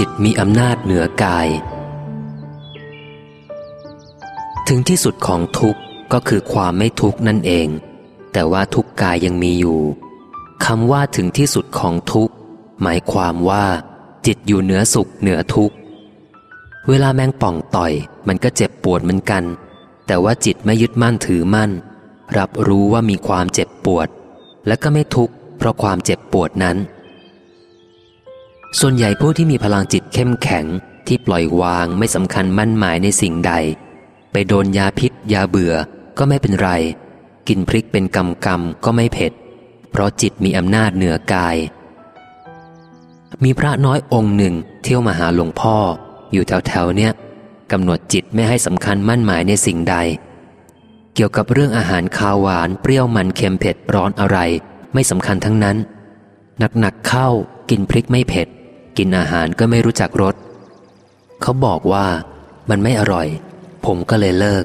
จิตมีอำนาจเหนือกาย ถึงที่สุดของทุกข์ก็คือความไม่ทุกข์นั่นเอง แต่ว่าทุกกายยังมีอยู่คำว่าถึงที่สุดของทุกข์ หมายความว่า จิตอยู่เหนือสุขเหนือทุกข์ เวลาแมงป่องต่อย มันก็เจ็บปวดเหมือนกัน แต่ว่าจิตไม่ยึดมั่นถือมั่น รับรู้ว่ามีความเจ็บปวด และก็ไม่ทุกข์เพราะความเจ็บปวดนั้น ส่วนใหญ่ผู้ที่มีพลังจิตเข้มแข็งที่ปล่อยวางไม่สำคัญมั่นหมายในสิ่งใด ไปโดนยาพิษ ยาเบื่อก็ไม่เป็นไร กินพริกเป็นกำกำก็ไม่เผ็ด เพราะจิตมีอำนาจเหนือกาย มีพระน้อยองค์หนึ่งเที่ยวมาหาหลวงพ่อ อยู่แถวๆเนี้ยกำหนดจิตไม่ให้สำคัญมั่นหมายในสิ่งใด เกี่ยวกับเรื่องอาหารคาวหวานเปรี้ยวมันเค็มเผ็ดร้อนอะไร ไม่สำคัญทั้งนั้น หนักๆเข้ากินพริกไม่เผ็ด กินอาหารก็ไม่รู้จักรสเขาบอกว่ามันไม่อร่อย ผมก็เลยเลิก